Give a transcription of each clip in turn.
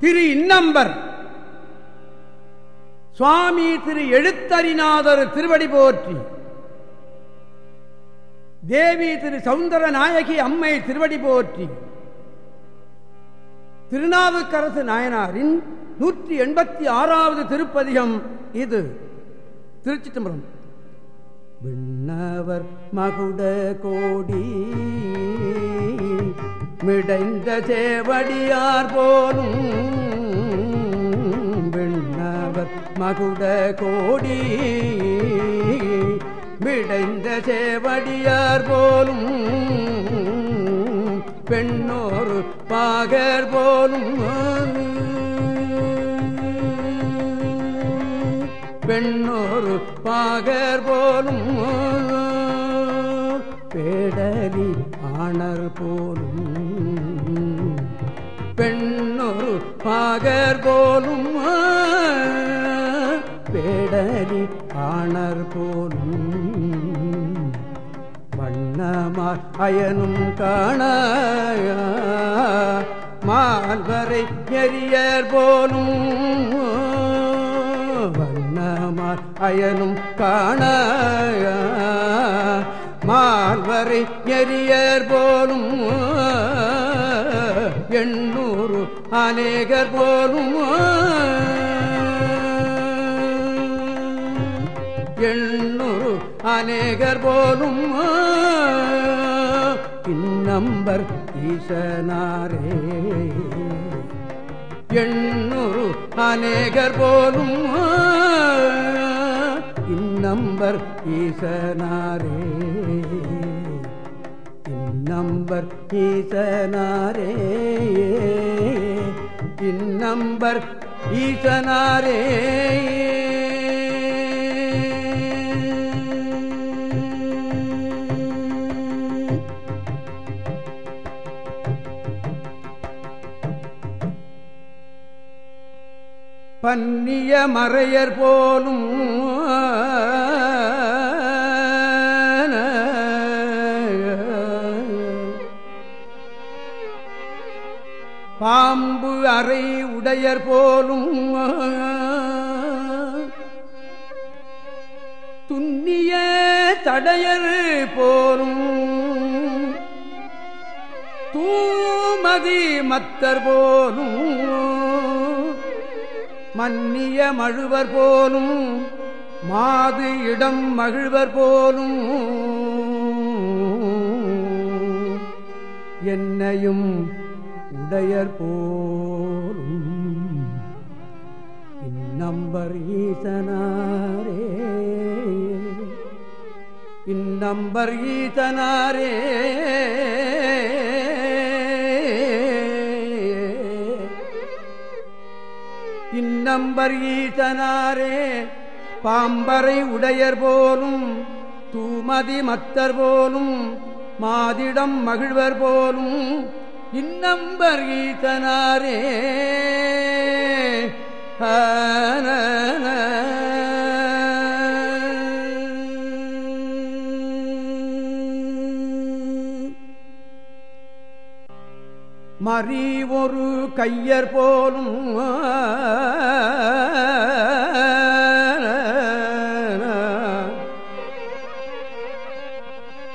திரு இன்னம்பர். சுவாமி திரு எழுத்தறிநாதர் திருவடி போற்றி. தேவி திரு சவுந்தர நாயகி அம்மை திருவடி போற்றி. திருநாவுக்கரசு நாயனாரின் நூற்றி எண்பத்தி ஆறாவது திருப்பதிகம் இது. திருச்சி தம்பரம் விண்ணவர் மகுட கோடி. மிடைந்த சேவடியார் போலும் விண்ணவர் மகுட கோடி. மிடைந்த சேவடியார் போலும் பெண்ணோரு பாகர் போலும் பெண்ணோரு பாகர் போலும் பேடலி ஆணர் போலும் மாகர் போலும் பேடலி ஆணர் போலும். வண்ணமார் அயனும் காண மால்வரை எரியர் போலும். வண்ணமார் அயனும் காண மால்வரை எரியர் போலும். எண்ணூறு அநேகர் போலும் எண்ணூறு அநேகர் போலும் இந்நம்பர் ஈசனாரே. எண்ணூறு அநேகர் போலும் இந்நம்பர் ஈசனாரே. இந்நம்பர் ஈசனாரே. இந்நம்பர் ஈசனாரே. பன்னிய மறையர் போலும் பாம்பு அறை உடையர் போலும் துன்னிய தடையர் போலும் தூமதி மத்தர் போலும் மன்னிய மழுவர் போலும் மாது இடம் மகிழ்வர் போலும். என்னையும் உடையர் போலும். இந்நம்பர் ஈசனாரே. இந்நம்பர் ஈசனாரே. இந்நம்பர் ஈசனாரே. பாம்பரை உடையர் போலும். தூமதி மத்தர் போலும். மாதிடம் மகிழ்வர் போலும். இன்னம்பர் ஈத்தனாரே மறி ஒரு கையர் போலும்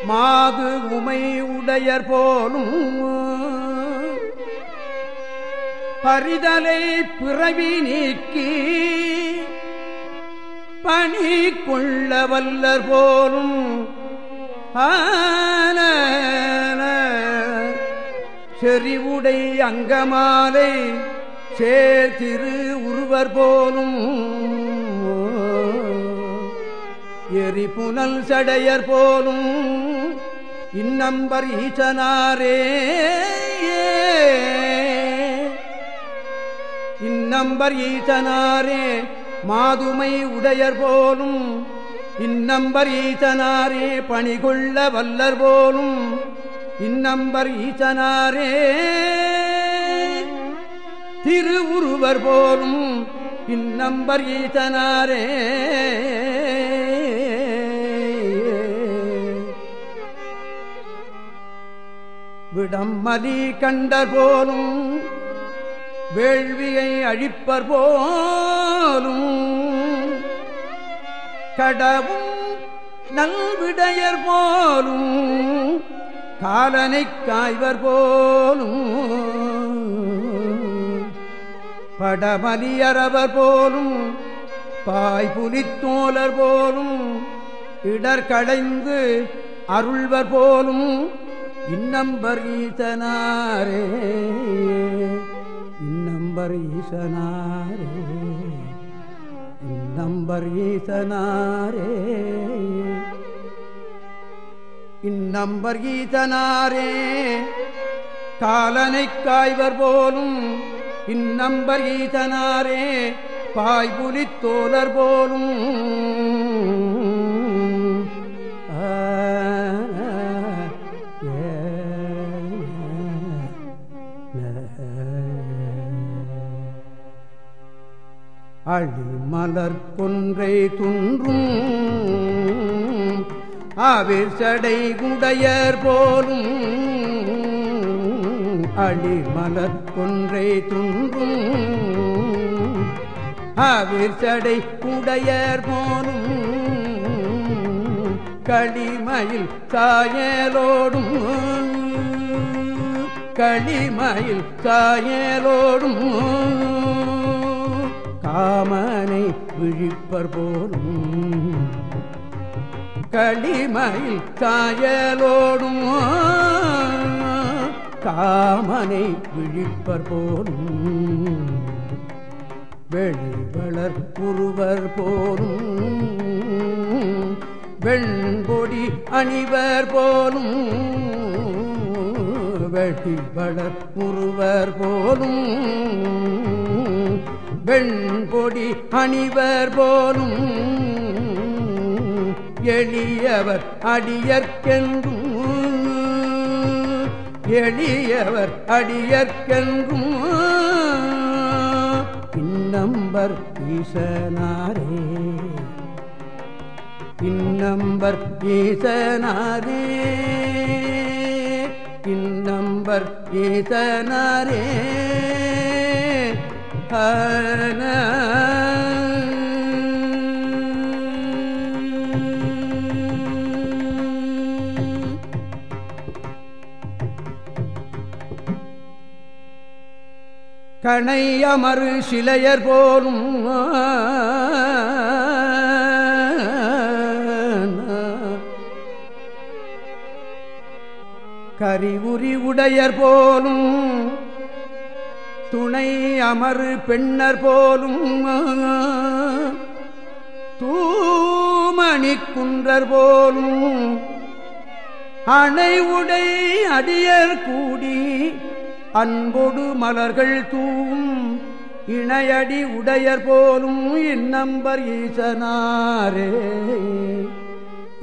மாது உமை உடையர் போலும் பரிதலை பிறவி நீக்கி பணி கொள்ள வல்லர் போலும் ஆன செறிவுடை அங்கமாலை சேர்த்திரு உருவர் போலும் எரிபுனல் சடையர் போலும் இன்னம்பர் ஈசனாரே இன்னம்பர் ஈசனாரே மாதுமை உடையர் போலும். இன்னம்பர் ஈசனாரே பணிகொள்ள வல்லர் போலும். இன்னம்பர் ஈசனாரே திருவுருவர் போலும். இன்னம்பர் ஈசனாரே விடம்மலி கண்டர் போலும். வேள்வியை அழிப்பர் போலும். கடவும் நல்விடையர் போலும். காலனை காய்வர் போலும். படமலியறவர் போலும். பாய்புலித்தோலர் போலும். இடர் கடைந்து அருள்வர் போலும். இன்னம்பர் ஈசனாரே. நம்பர் ஈசனாரே. இன்னம்பர் ஈசனாரே. இன்னம்பர் ஈசனாரே. காலனை காய்வர் போலும் இன்னம்பர் ஈசனாரே. பாய்புலித் தோலர் போலும் அழிமலர் கொன்றை துன்றும் அவிர் சடை குடையர் போலும் அழிமலர் கொன்றை துன்றும் அவிர் சடை குடையர் போலும் களிமயில் சாயலோடும் களிமயில் சாயலோடும் காமனை விழிப்பர் போலும். களிமயில் காயலோடும் காமனை விழிப்பர் போலும். வெளிவளர் குருவர் போலும். வெண்பொடி அணிவர் போலும். வெட்டிவளர் குருவர் போலும். வெண்பொடி அணிவர் போலும் எளியவர் அடியற்கென்றும் எளியவர் அடியற்கென்றும் பின்னம்பர் ஈசனாரே. பின்னம்பர் ஈசனாரே. பின்னம்பர் ஈசனாரே. கணை அமரு சிலையர் போலும் கரிவுரி உடையர் போலும் துணை அமரு பெண்ணர் போலும் தூமணி குன்றர் போலும் அணை உடை அடியர் கூடி அன்பொடு மலர்கள் தூவும் இணையடி உடையர் போலும் இன்னம்பர் ஈசனாரே.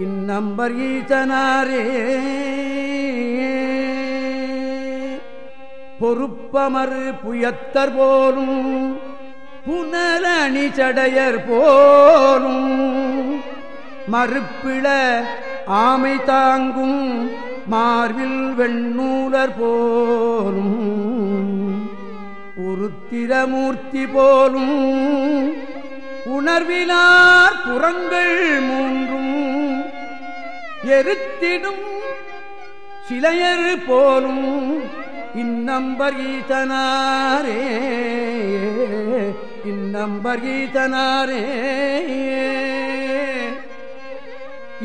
இன்னம்பர் ஈசனாரே. பொறுப்பமறு புயத்தர் போலும் புனலணி சடையர் போலும். மறுப்பிள ஆமை தாங்கும் மார்பில் வெண்ணூலர் போலும். உருத்திரமூர்த்தி போலும் உணர்விலார் புறங்கள் மூன்றும். எருத்திடும் சிலையர் போலும் இந்நம்பர் ஈசனாரே இந்நம்பர் ஈசனாரே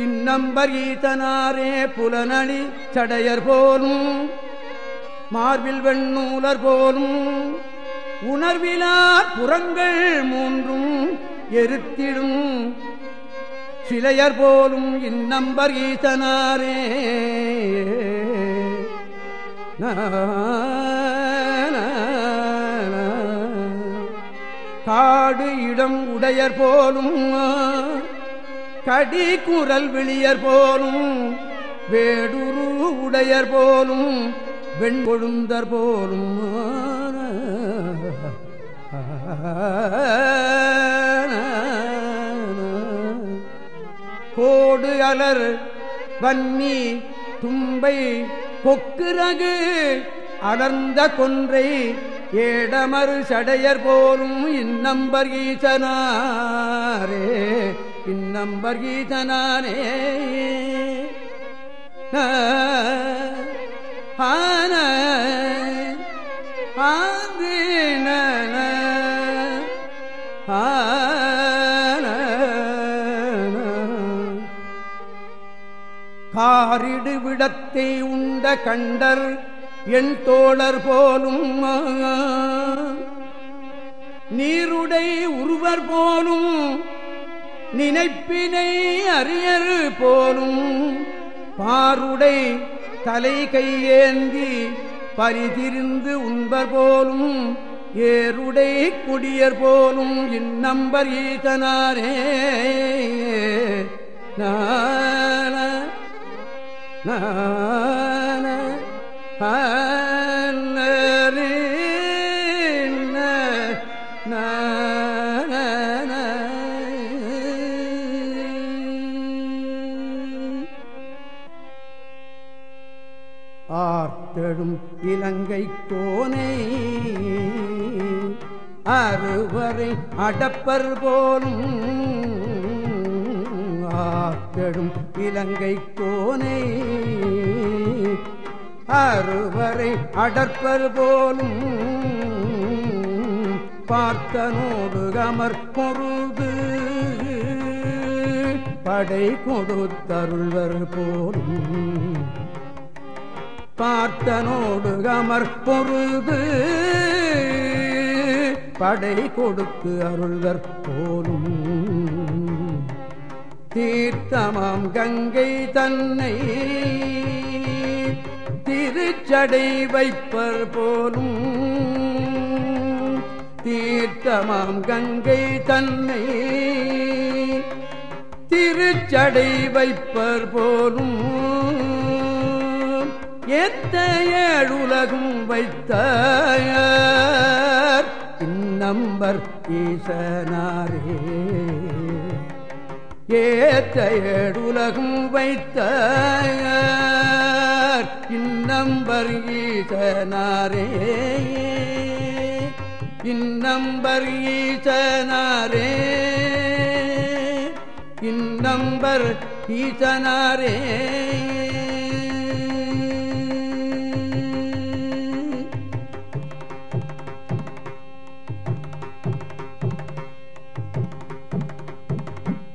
இந்நம்பர் ஈசனாரே புலனளி சடையர் போலும் மார்பில் வெண்ணூலர் போலும் உணர்விலார் புறங்கள் மூன்றும் எருத்திடும். சிலையர் போலும் இந்நம்பர் ஈசனாரே காடு இடம் உடையர் போலும் கடி குரல் வெளியர் போலும் வேடுரு உடையர் போலும் வெண்கொழுந்தர் போலும். கோடு அலர் வன்னி தும்பை கொக்குரகு அடர்ந்த கொன்றை ஏடமறு சடையர் போலும் இன்னம்பர் ஈசனாரே இன்னம்பர் ஈசனாரே ஆன ஆ ஆறிடு விடத்தை உண்ட கண்டர் என் தோழர் போலும் நீருடை உருவர் போலும் நினைப்பினை அறியர் போலும். பாருடை தலை கையேந்தி பரிதிரிந்து உண்பர் போலும் ஏருடை குடியர் போலும் இந்நம்பர் ஈசனாரே நான் ஆர்த்தெழும் இலங்கை கோனை அறுவரை அடப்பர் போலும் காத்தடும் இலங்கை கோனை. அறுவரை அடற்பர் போலும் பார்த்தனோடு கமர் பொருது. படை கொடுத்தருள்வர் போலும் பார்த்தனோடு கமர் பொருது. படை கொடுத்து அருள்வர் போலும் தீர்த்தமாம் கங்கை தன்னை திருச்சடை வைப்பர் போலும் தீர்த்தமாம் கங்கை தன்னை திருச்சடை வைப்பர் போலும் எத்த ஏழுலகும் வைத்த நம்பர் ஈசனாரே ஏத்த ஏடுலகம் வைத்த இன்னம்பர் ஈசனாரே. இன்னம்பர் ஈசனாரே. இன்னம்பர் ஈசனாரே.